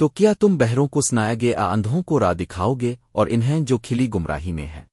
تو کیا تم بہروں کو سنائے گے آ اندھوں کو راہ دکھاؤ گے اور انہیں جو کھلی گمراہی میں ہے؟